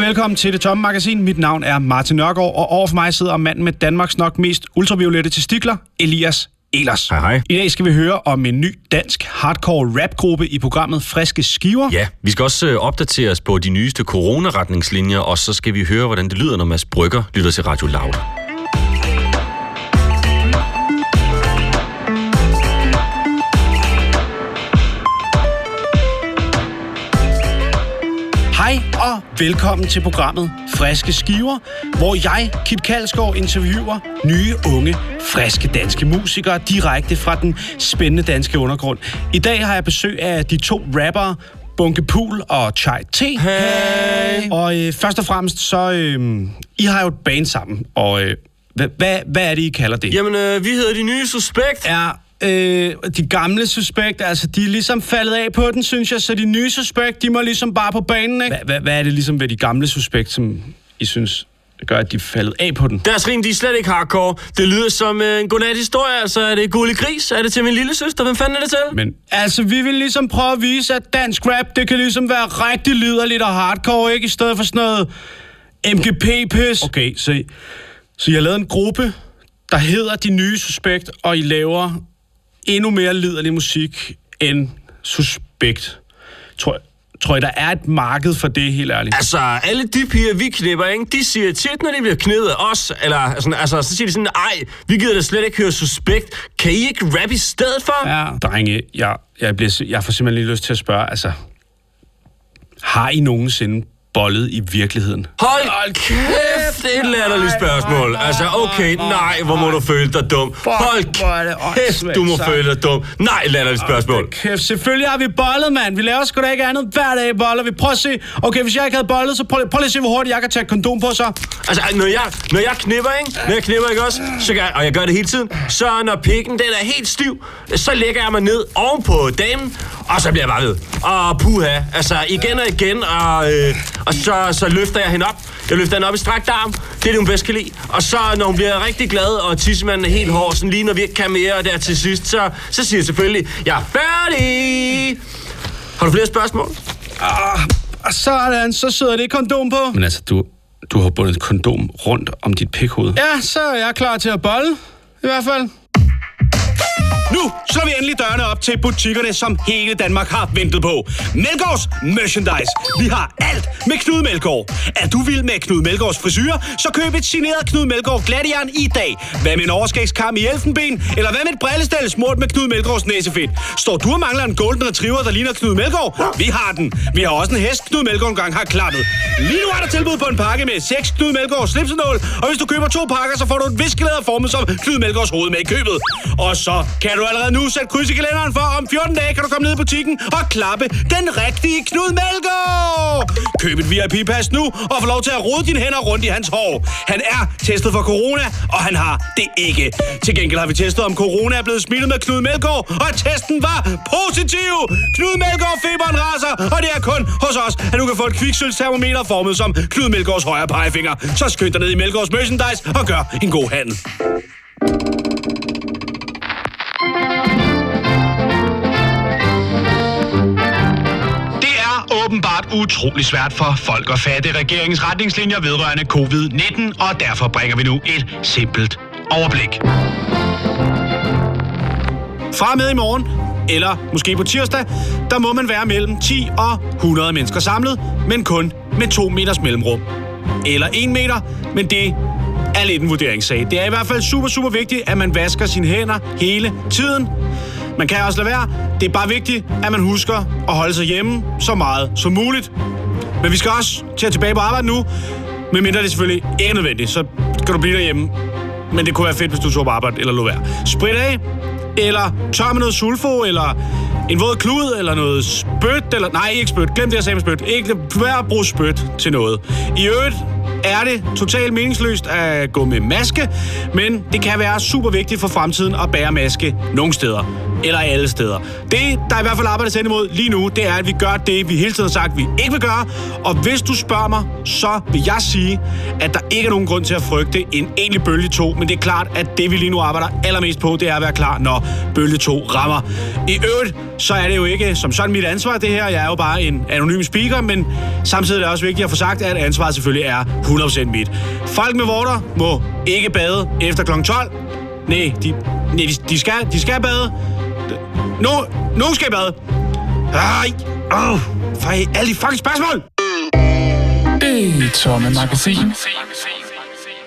velkommen til Det Tomme Magasin. Mit navn er Martin Nørgaard, og overfor mig sidder manden med Danmarks nok mest ultraviolette testikler, Elias Elers. Hej, hej. I dag skal vi høre om en ny dansk hardcore rapgruppe i programmet Friske Skiver. Ja, vi skal også øh, opdatere os på de nyeste coronaretningslinjer, og så skal vi høre, hvordan det lyder, når Mads Brygger lytter til Radio Loud. Og velkommen til programmet Friske Skiver, hvor jeg, Kit Kalsgaard, interviewer nye, unge, friske danske musikere direkte fra den spændende danske undergrund. I dag har jeg besøg af de to rappere, Bunke Pool og Chai T. Hey. Og øh, først og fremmest, så... Øh, I har jo et band sammen, og øh, hvad, hvad, hvad er det, I kalder det? Jamen, øh, vi hedder De Nye Suspekt. er øh, de gamle suspekt, altså de er ligesom faldet af på den, synes jeg, så de nye suspekt, de må ligesom bare på banen, ikke? Hvad, hvad, hvad er det ligesom ved de gamle suspekt, som I synes gør, at de er faldet af på den? Deres rim, de er slet ikke hardcore. Det lyder som øh, en godnat-historie. Altså, er det Gulli Gris? Er det til min lille søster? Hvem fanden er det til? Men altså, vi vil ligesom prøve at vise, at dansk rap, det kan ligesom være rigtig liderligt og hardcore, ikke? I stedet for sådan noget MGP-pis. Okay, så, så jeg har lavet en gruppe, der hedder De Nye Suspekt, og I laver endnu mere liderlig musik end Suspekt. Tror, tror I, der er et marked for det, helt ærligt? Altså, alle de piger, vi knipper, ikke? de siger tit, når de bliver knippet os, eller sådan, altså, så siger de sådan, ej, vi gider da slet ikke høre suspekt. Kan I ikke rap i stedet for? Ja, drenge, jeg, jeg, bliver, jeg får simpelthen lige lyst til at spørge, altså, har I nogensinde bollet i virkeligheden? Hold, Hold kæft, det er et latterligt spørgsmål. Altså, okay, nej, hvor må du føle dig dum. Hold kæft, du må føle dig dum. Nej, latterligt spørgsmål. Kæft, selvfølgelig har vi bollet, mand. Vi laver sgu da ikke andet hver dag boller. Vi prøver at se, okay, hvis jeg ikke havde bollet, så prøv, prøv lige at se, hvor hurtigt jeg kan tage kondom på, så. Altså, når jeg, når jeg knipper, ikke? Når jeg knipper, ikke også? Så gør, og jeg gør det hele tiden. Så når pikken, den er helt stiv, så lægger jeg mig ned oven på damen, og så bliver jeg bare ved. Og puha, altså igen og igen, og, øh, og så, så løfter jeg hende op. Jeg løfter hende op i strakt arm. Det er det, hun bedst kan lide. Og så, når hun bliver rigtig glad, og tissemanden er helt hård, sådan lige når vi ikke kan mere, og der til sidst, så, så siger jeg selvfølgelig, jeg er færdig! Har du flere spørgsmål? Ah, og sådan, så sidder det et kondom på. Men altså, du, du har bundet et kondom rundt om dit pikhoved. Ja, så er jeg klar til at bolle. I hvert fald. Nu slår vi endelig dørene op til butikkerne, som hele Danmark har ventet på. Melgaards Merchandise. Vi har alt med Knud Melgaard. Er du vild med Knud Melgaards frisyr, så køb et signeret Knud Melgaard glatjern i dag. Hvad med en overskægskam i elfenben? Eller hvad med et brillestel smurt med Knud Melgaards næsefedt? Står du og mangler en golden retriever, der ligner Knud Melgaard? Vi har den. Vi har også en hest, Knud Melgaard engang har klappet. Lige nu er der tilbud på en pakke med 6 Knud Melgaard slipsenål, og hvis du køber to pakker, så får du et viskelæder formet som Knud Melgaards hoved med i købet. Og så kan du allerede nu sætte kryds i kalenderen for, om 14 dage kan du komme ned i butikken og klappe den rigtige Knud Melgaard. Køb et VIP-pas nu og få lov til at rode dine hænder rundt i hans hår. Han er testet for corona, og han har det ikke. Til gengæld har vi testet, om corona er blevet smittet med Knud Melgaard, og testen var positiv. Knud Melgaard feberen raser, og det er kun hos os, at du kan få et kviksølstermometer formet som Knud Melgaards højre pegefinger. Så skynd dig ned i Melgaards merchandise og gør en god handel. Utrolig svært for folk at fatte regeringens retningslinjer vedrørende covid-19, og derfor bringer vi nu et simpelt overblik. Fra med i morgen, eller måske på tirsdag, der må man være mellem 10 og 100 mennesker samlet, men kun med 2 meters mellemrum. Eller 1 meter, men det er lidt en vurderingssag. Det er i hvert fald super, super vigtigt, at man vasker sine hænder hele tiden. Man kan også lade være. Det er bare vigtigt, at man husker at holde sig hjemme så meget som muligt. Men vi skal også til at tilbage på arbejde nu. Medmindre det selvfølgelig ikke er nødvendigt, så kan du blive derhjemme. Men det kunne være fedt, hvis du tog på arbejde eller lå være. Sprit af, eller tør med noget sulfo, eller en våd klud, eller noget spyt, eller... Nej, ikke spyt. Glem det, jeg sagde med spyt. Ikke hver at bruge spyt til noget. I øvrigt er det totalt meningsløst at gå med maske, men det kan være super vigtigt for fremtiden at bære maske nogle steder eller alle steder. Det, der i hvert fald arbejdes hen imod lige nu, det er, at vi gør det, vi hele tiden har sagt, vi ikke vil gøre. Og hvis du spørger mig, så vil jeg sige, at der ikke er nogen grund til at frygte en egentlig bølge 2. Men det er klart, at det vi lige nu arbejder allermest på, det er at være klar, når bølge 2 rammer. I øvrigt, så er det jo ikke som sådan mit ansvar, det her. Jeg er jo bare en anonym speaker, men samtidig er det også vigtigt at få sagt, at ansvaret selvfølgelig er 100% mit. Folk med vorter må ikke bade efter kl. 12. Nej, de, nej, de, de, skal, de skal bade. Nu, nu skal I bade. Ej, åh, for alle de fucking spørgsmål. Det tomme magasin.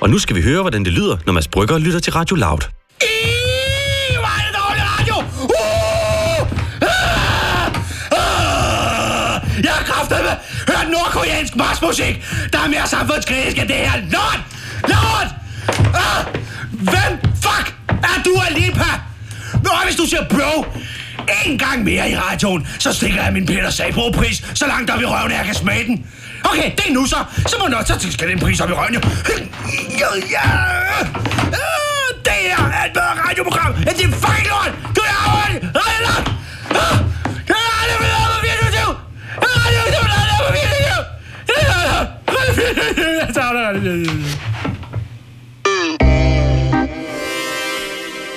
Og nu skal vi høre, hvordan det lyder, når Mads Brygger lytter til Radio Loud. Ih, hvor er det dårlig radio! Uh! Ah! Ah! Jeg har kraftet med hørt nordkoreansk marsmusik, der er mere samfundskritisk end det her lort! Lort! Ah! Hvem fuck er du, Alipa? Nå, hvis du siger bro en gang mere i radioen, så stikker jeg min Peter Sabro-pris, så langt op i røven, jeg kan smage den. Okay, det er nu så. Så må nok så skal den pris op i røven, jo. Ja, ja. Ah, det her er et bedre radioprogram end din fucking lort. Du er over afhørt. Radio Loud. Ah, Det er Radio Loud på 24. Radio Loud på 24.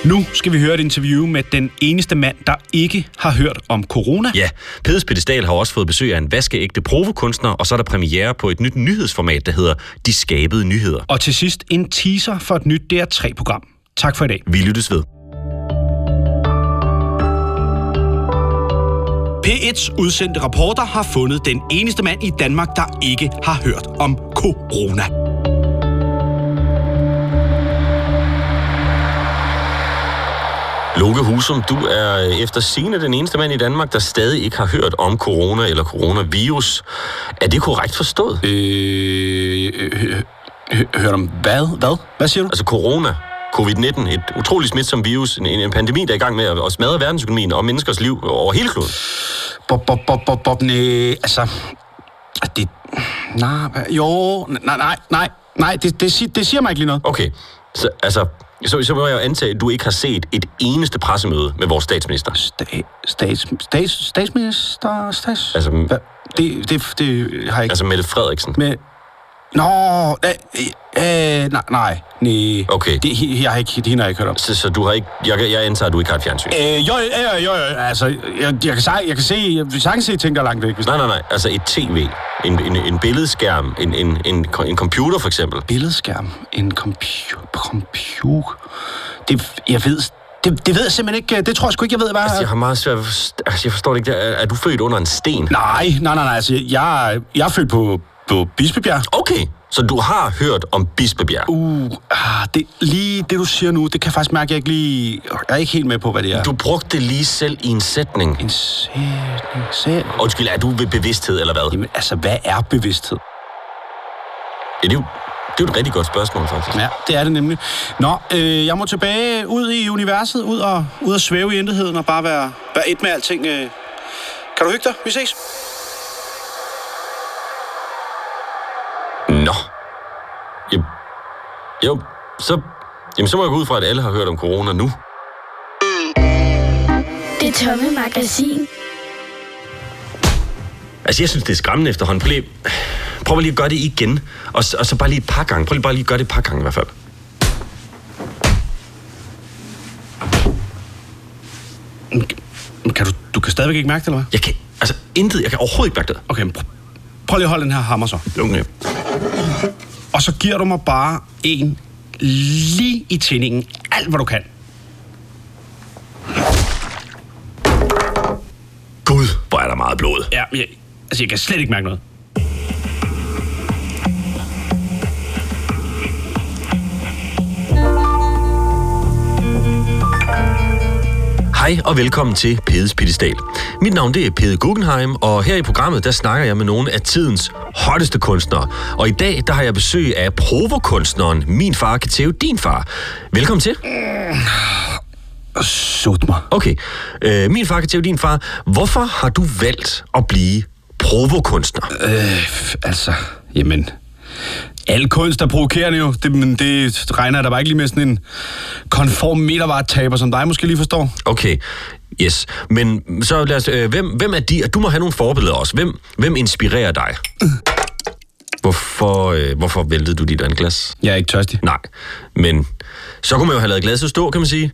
Nu skal vi høre et interview med den eneste mand, der ikke har hørt om corona. Ja, Pedes Pedestal har også fået besøg af en vaskeægte provokunstner, og så er der premiere på et nyt nyhedsformat, der hedder De Skabede Nyheder. Og til sidst en teaser for et nyt DR3-program. Tak for i dag. Vi lyttes ved. P1's udsendte rapporter har fundet den eneste mand i Danmark, der ikke har hørt om corona. Loke Husum, du er efter sine den eneste mand i Danmark, der stadig ikke har hørt om corona eller coronavirus. Er det korrekt forstået? Øh, hørt om hvad? Hvad? Hvad siger du? Altså corona, covid-19, et utroligt smitsom virus, en, en pandemi, der er i gang med at at smadre verdensøkonomien og menneskers liv over hele kloden. Bob, bob, bob, bob, bob, nej, altså... Det... Nej, jo, nej, nej, nej, nej, det, det, det siger mig ikke lige noget. Okay, så, altså, så, så må jeg jo antage, at du ikke har set et eneste pressemøde med vores statsminister. Sta, stats, stats, statsminister, stats... Altså, Hvad? Det, det, det har jeg ikke... Altså Mette Frederiksen. Med... Nå, øh, øh, nej, nej, nej. Okay. Det, jeg har ikke, det hende har jeg ikke hørt om. Så, så du har ikke, jeg, jeg antager, at du ikke har et fjernsyn. Øh, jo, jo, jo, jo, altså, jeg, jeg, kan, sag- jeg kan se, jeg vil sagtens se ting, der er langt væk. Nej, nej, nej. Altså et tv, en, en, en billedskærm, en, en, en, en computer for eksempel. Billedskærm, en computer, computer. Det, jeg ved, det, det ved jeg simpelthen ikke. Det tror jeg sgu ikke, jeg ved, hvad... Altså, jeg har meget svært altså, jeg forstår det ikke. Er, er du født under en sten? Nej, nej, nej, nej. Altså, jeg, jeg er født på, på Bispebjerg. Okay, så du har hørt om Bispebjerg. Uh, ah, det, lige det, du siger nu, det kan jeg faktisk mærke, at jeg ikke lige... Jeg er ikke helt med på, hvad det er. Du brugte det lige selv i en sætning. En sætning, sætning. Undskyld, er du ved bevidsthed eller hvad? Jamen, altså, hvad er bevidsthed? Ja, det er jo, det er et rigtig godt spørgsmål, faktisk. Ja, det er det nemlig. Nå, øh, jeg må tilbage ud i universet, ud og, ud og svæve i intetheden og bare være, være et med alting. Øh. Kan du hygge dig? Vi ses. Jo så, jamen, så må jeg gå ud fra, at alle har hørt om corona nu. Det tomme magasin. Altså, jeg synes, det er skræmmende efterhånden. Prøv lige, prøv lige at gøre det igen. Og, så- og så bare lige et par gange. Prøv lige bare lige at gøre det et par gange i hvert fald. Kan du, du kan stadigvæk ikke mærke det, eller hvad? Jeg kan, altså, intet. Jeg kan overhovedet ikke mærke det. Okay, men prøv, prøv lige at holde den her hammer så. Okay. Og så giver du mig bare en lige i tændingen. Alt, hvad du kan. Gud, hvor er der meget blod. Ja, jeg, altså, jeg kan slet ikke mærke noget. Hej og velkommen til Pedes Pittestal. Mit navn det er Pede Guggenheim, og her i programmet der snakker jeg med nogle af tidens hotteste kunstnere. Og i dag der har jeg besøg af provokunstneren Min Far kan tæve din far. Velkommen til. Sut mig. Okay, øh, Min Far kan tæve din far. Hvorfor har du valgt at blive provokunstner? Øh, altså, jamen... Al kunst er provokerende jo. Det, men det regner jeg da bare ikke lige med sådan en konform metervart-taber, som dig måske lige forstår. Okay, yes. Men så lad os, øh, hvem, hvem er de, og du må have nogle forbilleder også. Hvem, hvem inspirerer dig? Hvorfor, øh, hvorfor væltede du dit vandglas? Jeg er ikke tørstig. Nej, men så kunne man jo have lavet glasset stå, kan man sige.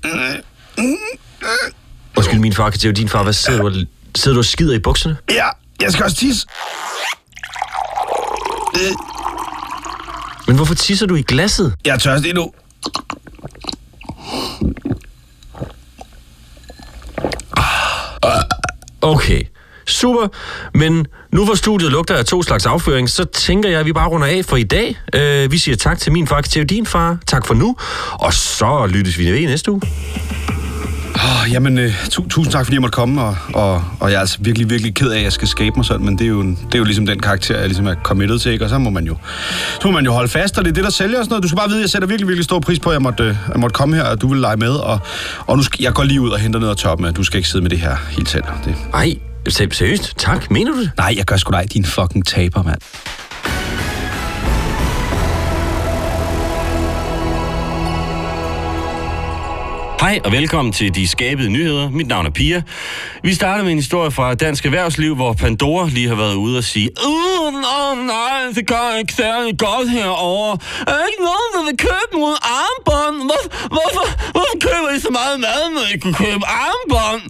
Undskyld, min far, kan det din far, hvad sidder du, sidder du og skider i bukserne? Ja, jeg skal også tisse. Men hvorfor tisser du i glasset? Jeg er tørstig nu. Okay, super. Men nu hvor studiet lugter af to slags afføring, så tænker jeg, at vi bare runder af for i dag. Øh, vi siger tak til min far, til din far. Tak for nu. Og så lyttes vi ved næste uge. Oh, jamen, øh, tu- tusind tak, fordi jeg måtte komme, og, og, og jeg er altså virkelig, virkelig ked af, at jeg skal skabe mig sådan, men det er jo, det er jo ligesom den karakter, jeg ligesom er committed til, ikke? og så må man jo, så må man jo holde fast, og det er det, der sælger og sådan noget. Du skal bare vide, at jeg sætter virkelig, virkelig stor pris på, at jeg måtte, øh, jeg måtte komme her, og du vil lege med, og, og nu skal, jeg går lige ud og henter noget at toppe med. Du skal ikke sidde med det her helt selv. Det. Ej, se- seriøst? Tak, mener du det? Nej, jeg gør sgu dig, din fucking taber, mand. Hej og velkommen til De Skabede Nyheder. Mit navn er Pia. Vi starter med en historie fra Dansk Erhvervsliv, hvor Pandora lige har været ude og sige Uh, no, nej, det går ikke særlig godt herovre. Er ikke nogen, der vil købe nogle armbånd? Hvor, hvorfor, hvorfor køber I så meget mad, når I kunne købe armbånd?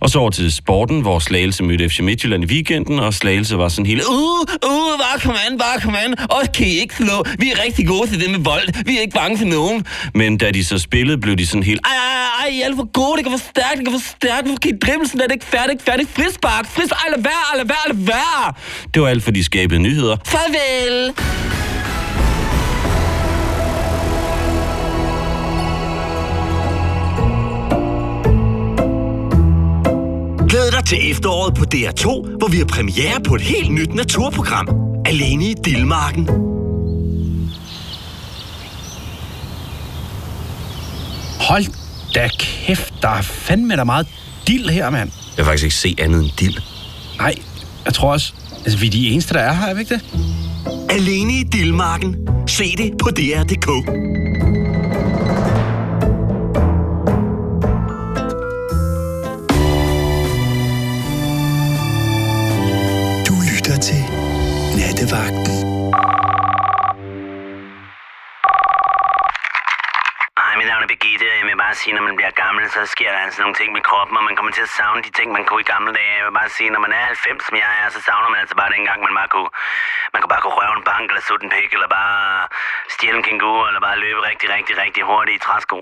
Og så over til sporten, hvor Slagelse mødte FC Midtjylland i weekenden, og Slagelse var sådan helt, Uh, uh, bare kom an, bare kom an. Og kan I ikke slå? Vi er rigtig gode til det med bold. Vi er ikke bange for nogen. Men da de så spillede, blev de sådan helt Ej, ej, ej, I er alt for gode, det går for stærkt, det går for stærkt. Hvorfor kan I drible sådan, er det ikke færdigt, ikke færdigt? Frispark, frispark, ej, lad være, lad være, lad være. Det var alt for de skabede nyheder. Farvel! Glæd dig til efteråret på DR2, hvor vi har premiere på et helt nyt naturprogram. Alene i Dillmarken. Hold da kæft, der er fandme da meget dild her, mand. Jeg kan faktisk ikke se andet end dild. Nej, jeg tror også, altså, vi er de eneste, der er her, er vi ikke det? Alene i Dillmarken. Se det på DR.dk. Nattevagten. Hej, mit navn er Birgitte, og jeg vil bare sige, når man bliver gammel, så sker der altså nogle ting med kroppen, og man kommer til at savne de ting, man kunne i gamle dage. Jeg vil bare sige, når man er 90, som jeg er, så savner man altså bare dengang, man bare kunne, man kunne bare kunne røve en bank, eller sutte en pik, eller bare stjæle en kænguru, eller bare løbe rigtig, rigtig, rigtig hurtigt i træsko.